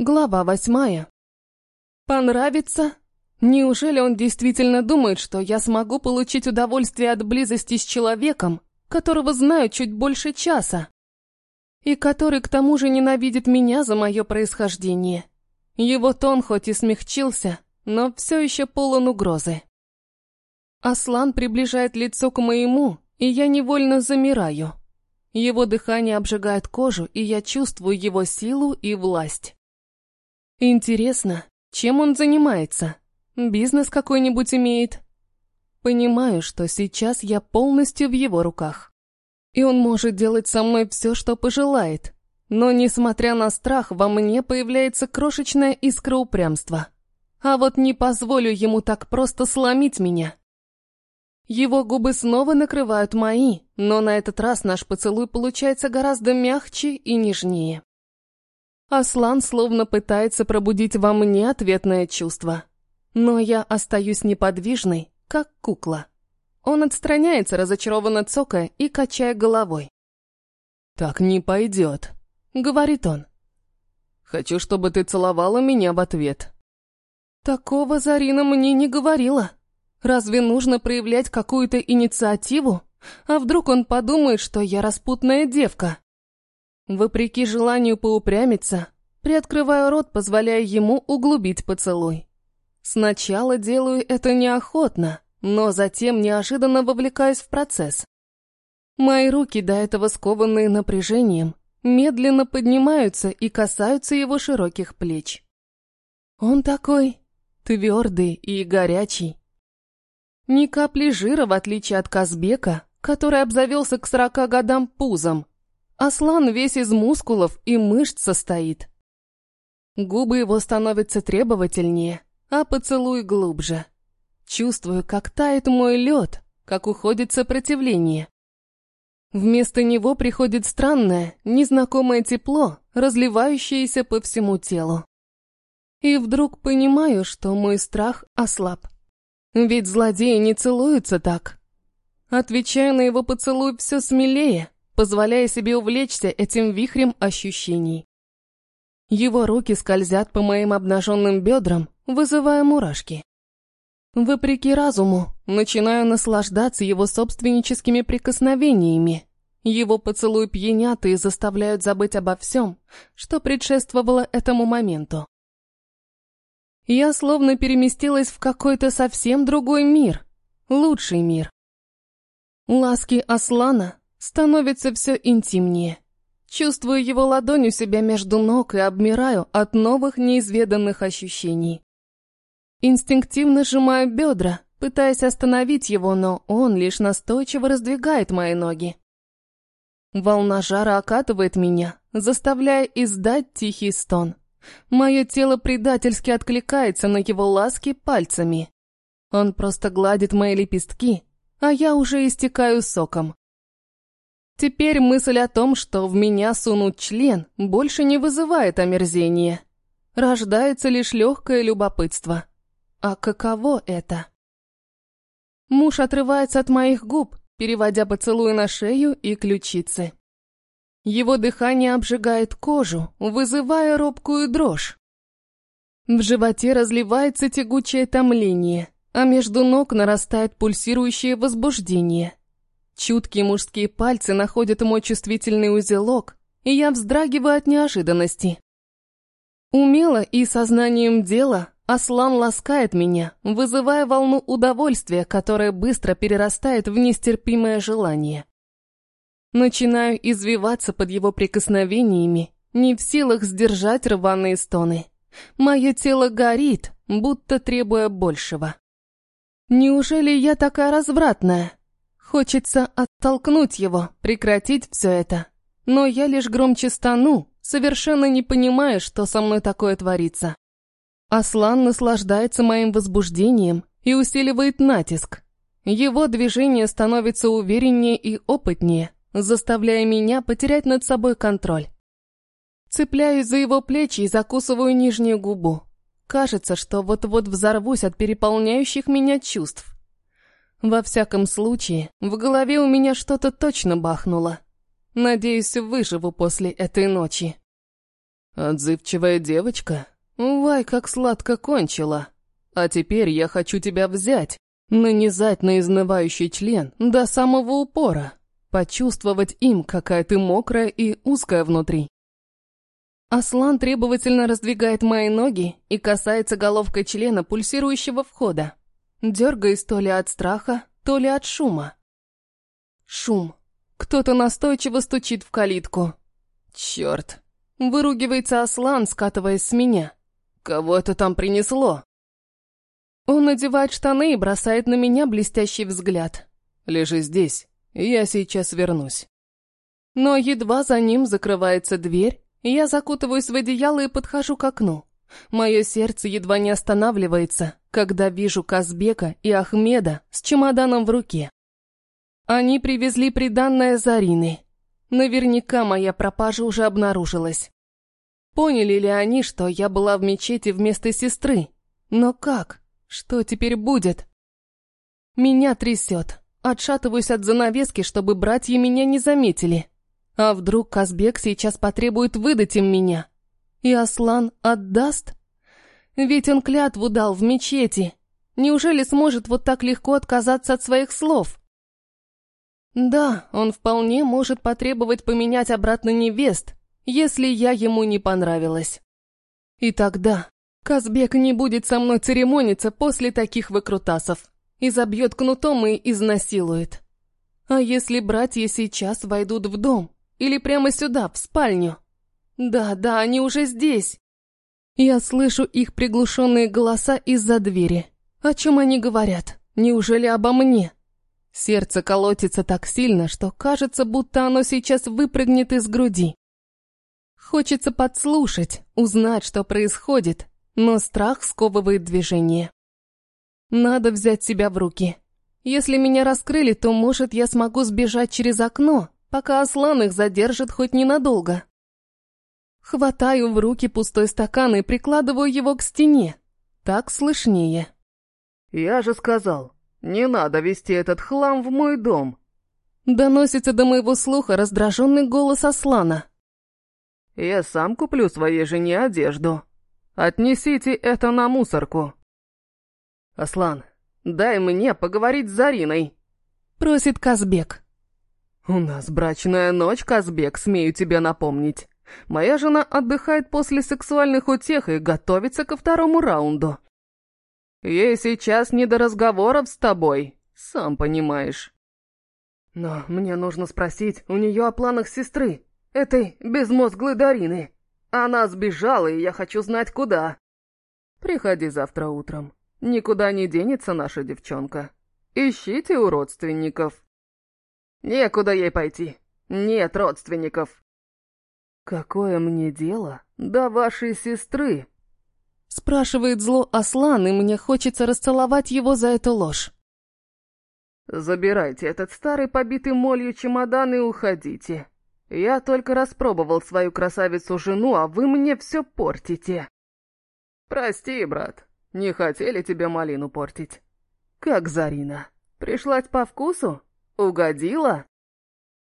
Глава восьмая. Понравится? Неужели он действительно думает, что я смогу получить удовольствие от близости с человеком, которого знаю чуть больше часа? И который к тому же ненавидит меня за мое происхождение. Его тон хоть и смягчился, но все еще полон угрозы. Аслан приближает лицо к моему, и я невольно замираю. Его дыхание обжигает кожу, и я чувствую его силу и власть. Интересно, чем он занимается? Бизнес какой-нибудь имеет? Понимаю, что сейчас я полностью в его руках. И он может делать со мной все, что пожелает. Но, несмотря на страх, во мне появляется крошечная искра упрямства. А вот не позволю ему так просто сломить меня. Его губы снова накрывают мои, но на этот раз наш поцелуй получается гораздо мягче и нежнее. Аслан словно пытается пробудить во мне ответное чувство. Но я остаюсь неподвижной, как кукла. Он отстраняется, разочарованно цокая и качая головой. «Так не пойдет», — говорит он. «Хочу, чтобы ты целовала меня в ответ». Такого Зарина мне не говорила. Разве нужно проявлять какую-то инициативу? А вдруг он подумает, что я распутная девка? Вопреки желанию поупрямиться, приоткрываю рот, позволяя ему углубить поцелуй. Сначала делаю это неохотно, но затем неожиданно вовлекаюсь в процесс. Мои руки, до этого скованные напряжением, медленно поднимаются и касаются его широких плеч. Он такой твердый и горячий. Ни капли жира, в отличие от Казбека, который обзавелся к сорока годам пузом, Аслан весь из мускулов и мышц состоит. Губы его становятся требовательнее, а поцелуй глубже. Чувствую, как тает мой лед, как уходит сопротивление. Вместо него приходит странное, незнакомое тепло, разливающееся по всему телу. И вдруг понимаю, что мой страх ослаб. Ведь злодеи не целуются так. Отвечаю на его поцелуй все смелее, позволяя себе увлечься этим вихрем ощущений. Его руки скользят по моим обнаженным бедрам, вызывая мурашки. Вопреки разуму, начинаю наслаждаться его собственническими прикосновениями. Его поцелуй пьянят и заставляют забыть обо всем, что предшествовало этому моменту. Я словно переместилась в какой-то совсем другой мир, лучший мир. Ласки Аслана Становится все интимнее. Чувствую его ладонь у себя между ног и обмираю от новых неизведанных ощущений. Инстинктивно сжимаю бедра, пытаясь остановить его, но он лишь настойчиво раздвигает мои ноги. Волна жара окатывает меня, заставляя издать тихий стон. Мое тело предательски откликается на его ласки пальцами. Он просто гладит мои лепестки, а я уже истекаю соком. Теперь мысль о том, что в меня сунут член, больше не вызывает омерзения. Рождается лишь легкое любопытство. А каково это? Муж отрывается от моих губ, переводя поцелуй на шею и ключицы. Его дыхание обжигает кожу, вызывая робкую дрожь. В животе разливается тягучее томление, а между ног нарастает пульсирующее возбуждение. Чуткие мужские пальцы находят мой чувствительный узелок, и я вздрагиваю от неожиданности. Умело и сознанием дела Аслан ласкает меня, вызывая волну удовольствия, которая быстро перерастает в нестерпимое желание. Начинаю извиваться под его прикосновениями, не в силах сдержать рваные стоны. Мое тело горит, будто требуя большего. Неужели я такая развратная? Хочется оттолкнуть его, прекратить все это. Но я лишь громче стану, совершенно не понимая, что со мной такое творится. Аслан наслаждается моим возбуждением и усиливает натиск. Его движение становится увереннее и опытнее, заставляя меня потерять над собой контроль. Цепляюсь за его плечи и закусываю нижнюю губу. Кажется, что вот-вот взорвусь от переполняющих меня чувств. Во всяком случае, в голове у меня что-то точно бахнуло. Надеюсь, выживу после этой ночи. Отзывчивая девочка. Вай, как сладко кончила. А теперь я хочу тебя взять, нанизать на изнывающий член до самого упора, почувствовать им, какая ты мокрая и узкая внутри. Аслан требовательно раздвигает мои ноги и касается головкой члена пульсирующего входа. Дергаясь то ли от страха, то ли от шума. Шум. Кто-то настойчиво стучит в калитку. Черт. Выругивается Аслан, скатываясь с меня. Кого это там принесло? Он надевает штаны и бросает на меня блестящий взгляд. Лежи здесь, я сейчас вернусь. Но едва за ним закрывается дверь, я закутываюсь в одеяло и подхожу к окну. Мое сердце едва не останавливается, когда вижу Казбека и Ахмеда с чемоданом в руке. Они привезли приданное Зарины. Наверняка моя пропажа уже обнаружилась. Поняли ли они, что я была в мечети вместо сестры? Но как? Что теперь будет? Меня трясет. Отшатываюсь от занавески, чтобы братья меня не заметили. А вдруг Казбек сейчас потребует выдать им меня? И Аслан отдаст? Ведь он клятву дал в мечети. Неужели сможет вот так легко отказаться от своих слов? Да, он вполне может потребовать поменять обратно невест, если я ему не понравилась. И тогда Казбек не будет со мной церемониться после таких выкрутасов. И забьет кнутом и изнасилует. А если братья сейчас войдут в дом? Или прямо сюда, в спальню. Да, да, они уже здесь. Я слышу их приглушенные голоса из-за двери. О чем они говорят? Неужели обо мне? Сердце колотится так сильно, что кажется, будто оно сейчас выпрыгнет из груди. Хочется подслушать, узнать, что происходит, но страх сковывает движение. Надо взять себя в руки. Если меня раскрыли, то, может, я смогу сбежать через окно, пока Аслан их задержит хоть ненадолго. Хватаю в руки пустой стакан и прикладываю его к стене. Так слышнее. «Я же сказал, не надо вести этот хлам в мой дом!» Доносится до моего слуха раздраженный голос Аслана. «Я сам куплю своей жене одежду. Отнесите это на мусорку». «Аслан, дай мне поговорить с Зариной», — просит Казбек. «У нас брачная ночь, Казбек, смею тебе напомнить. Моя жена отдыхает после сексуальных утех и готовится ко второму раунду. Ей сейчас не до разговоров с тобой, сам понимаешь». «Но мне нужно спросить у нее о планах сестры, этой безмозглой Дарины. Она сбежала, и я хочу знать, куда. Приходи завтра утром. Никуда не денется наша девчонка. Ищите у родственников». Некуда ей пойти. Нет родственников. Какое мне дело до вашей сестры? Спрашивает зло Аслан, и мне хочется расцеловать его за эту ложь. Забирайте этот старый побитый молью чемодан и уходите. Я только распробовал свою красавицу-жену, а вы мне все портите. Прости, брат, не хотели тебе малину портить. Как Зарина? Пришлась по вкусу? Угодила?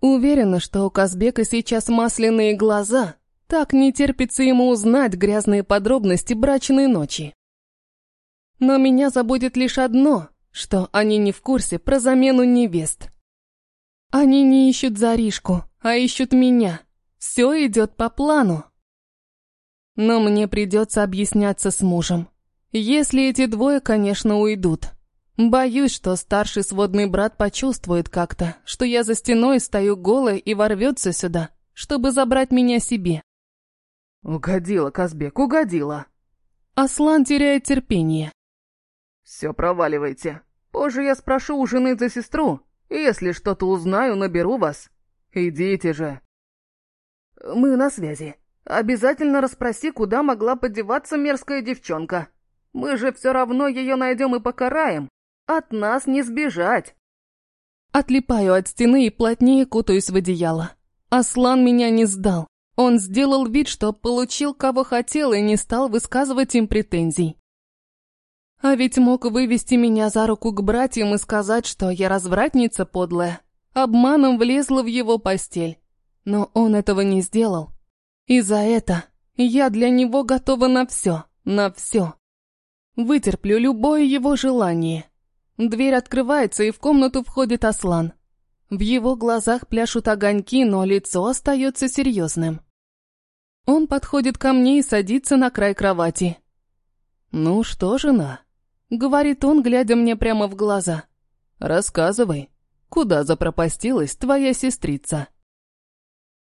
Уверена, что у Казбека сейчас масляные глаза. Так не терпится ему узнать грязные подробности брачной ночи. Но меня заботит лишь одно, что они не в курсе про замену невест. Они не ищут Заришку, а ищут меня. Все идет по плану. Но мне придется объясняться с мужем. Если эти двое, конечно, уйдут. Боюсь, что старший сводный брат почувствует как-то, что я за стеной стою голой и ворвется сюда, чтобы забрать меня себе. Угодила, Казбек, угодила. Аслан теряет терпение. Все проваливайте. Позже я спрошу у жены за сестру, и если что-то узнаю, наберу вас. Идите же. Мы на связи. Обязательно расспроси, куда могла подеваться мерзкая девчонка. Мы же все равно ее найдем и покараем. От нас не сбежать. Отлипаю от стены и плотнее кутаюсь в одеяло. Аслан меня не сдал. Он сделал вид, что получил кого хотел и не стал высказывать им претензий. А ведь мог вывести меня за руку к братьям и сказать, что я развратница подлая. Обманом влезла в его постель. Но он этого не сделал. И за это Я для него готова на все, на все. Вытерплю любое его желание. Дверь открывается, и в комнату входит Аслан. В его глазах пляшут огоньки, но лицо остается серьезным. Он подходит ко мне и садится на край кровати. «Ну что, жена?» — говорит он, глядя мне прямо в глаза. «Рассказывай, куда запропастилась твоя сестрица?»